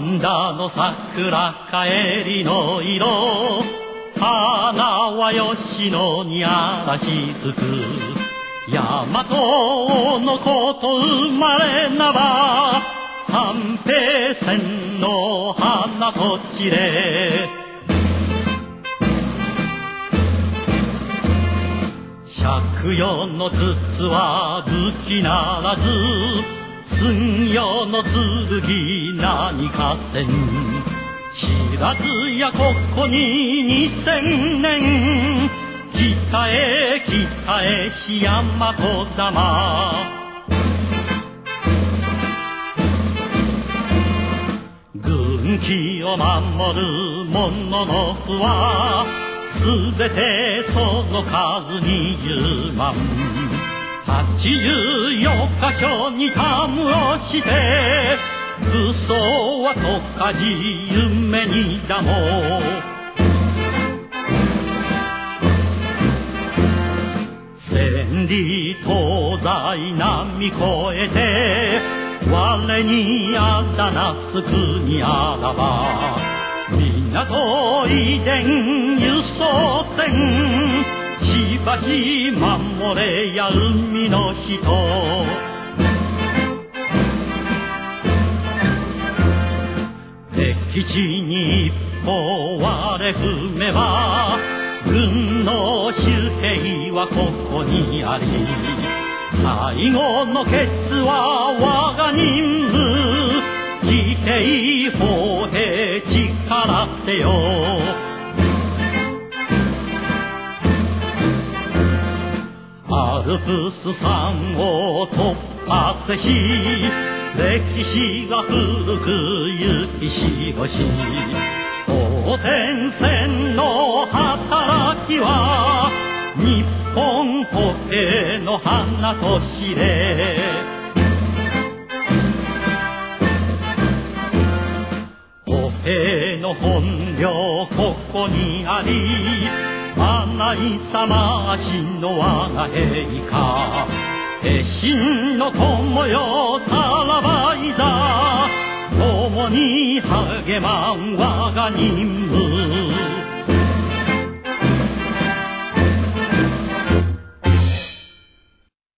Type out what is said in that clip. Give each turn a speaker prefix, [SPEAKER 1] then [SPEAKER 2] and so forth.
[SPEAKER 1] 神田の桜帰りの色。花は吉野に嵐つく。大和の子と生まれなば三平線の花とちれ。借用の筒は武器ならず寸用の剣何かせん。知らずやここに二千年。北へ北へしやまと様。軍旗を守る者の子はすべてその数二十万。八十四箇所にたむをして嘘はとかじ夢にだも千里東西波越えて我にあだなす国あらば港遺伝輸送船ばし守れや海の人。敵地に一歩割れ踏めば軍の主兵はここにあり最後のケツは我が任務。義兵砲兵力せよ。アルプス山を突破せし歴史が古く行きしごし当天線の働きは日本歩兵の花と知れ歩兵の本領ここにあり花いさましの我が陛下鉄心の友よさらばいざ。共に励まん我が任務。